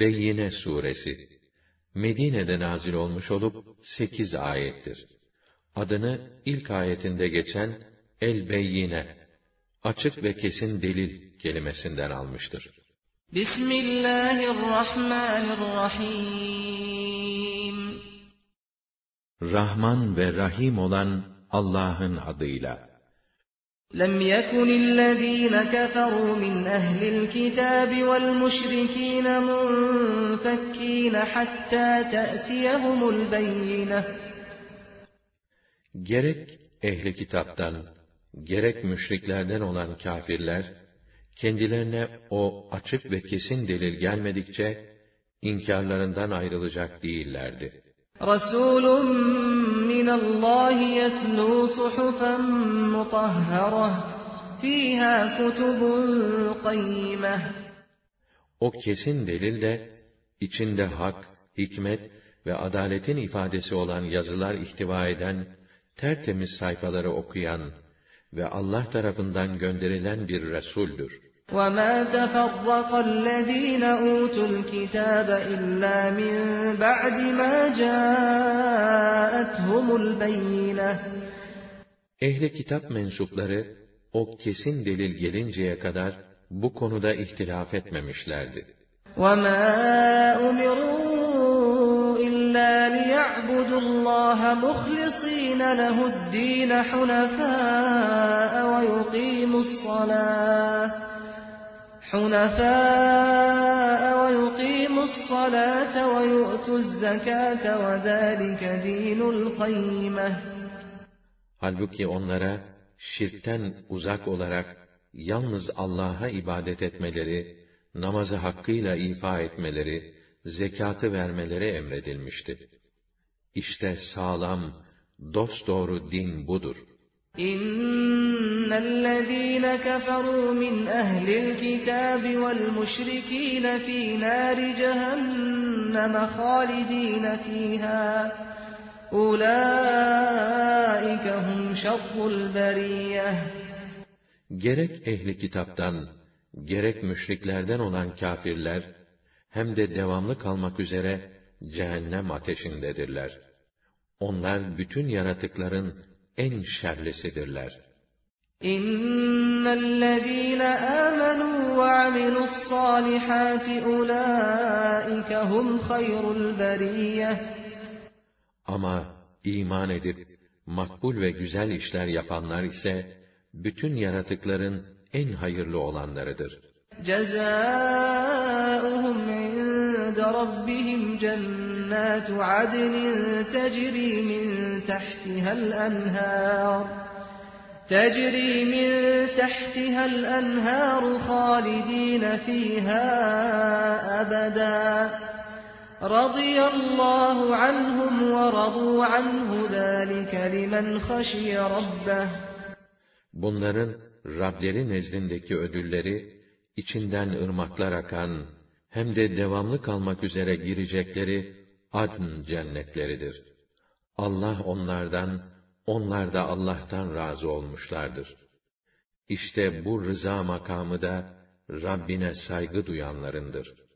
Beyyine suresi Medine'de nazil olmuş olup sekiz ayettir. Adını ilk ayetinde geçen El Beyyine açık ve kesin delil kelimesinden almıştır. Bismillahirrahmanirrahim Rahman ve Rahim olan Allah'ın adıyla. لم يكن الذين كفروا من أهل الكتاب والمشركين منفكين حتى تأتيهم البينة Gerek ehli kitaptan, gerek müşriklerden olan kafirler, kendilerine o açık ve kesin delil gelmedikçe, inkarlarından ayrılacak değillerdi. رسول من الله يتلو صحفا مطهرة فيها كتب قيمة O kesin delil de, içinde hak, hikmet ve adaletin ifadesi olan yazılar ihtiva eden, tertemiz sayfaları okuyan ve Allah tarafından gönderilen bir Resuldür. وَمَا تَفَرَّقَ الَّذ۪ينَ أُوتُوا الْكِتَابَ إِلَّا مِنْ بَعْدِ مَا جَاءَتْهُمُ الْبَيِّنَةِ Ehli kitap mensupları, o kesin delil gelinceye kadar, bu konuda ihtilaf etmemişlerdi. وَمَا أُمِرُوا إِلَّا لِيَعْبُدُوا اللّٰهَ مُخْلِصِينَ لَهُ الدِّينَ حُنَفَاءَ وَيُقِيمُوا الصَّلَاةَ حُنَفَاءَ وَيُقِيمُوا الصَّلَاةَ وَيُؤْتُوا الزَّكَاةَ وَذَٰلِكَ دِينُ الْقَيِّمَةِ Halbuki onlara, şirkten uzak olarak, yalnız Allah'a ibadet etmeleri, namazı hakkıyla ifa etmeleri, zekatı vermeleri emredilmişti. İşte sağlam, dosdoğru din budur. إن الذين كفروا من أهل الكتاب والمشركين في نار جهنم خالدين فيها أولئك هم شر البرية Gerek ehli kitaptan, gerek müşriklerden olan kafirler, hem de devamlı kalmak üzere cehennem ateşindedirler. Onlar bütün yaratıkların en şerlisidirler. إن الذين آمنوا وعملوا الصالحات أولئك هم خير البرية Ama iman edip, makbul ve güzel işler yapanlar ise, bütün yaratıkların en hayırlı olanlarıdır. جزاؤهم عند ربهم جنات عدن تجري من تحتها الأنهار تجري من تحتها الأنهار خالدين فيها أبدا رضي الله عنهم ورضوا عنه ذلك لمن خشي ربه Bunların Rableri nezdindeki ödülleri, içinden ırmaklar akan, hem de devamlı kalmak üzere girecekleri adn cennetleridir. Allah onlardan, onlar da Allah'tan razı olmuşlardır. İşte bu rıza makamı da Rabbine saygı duyanlarındır.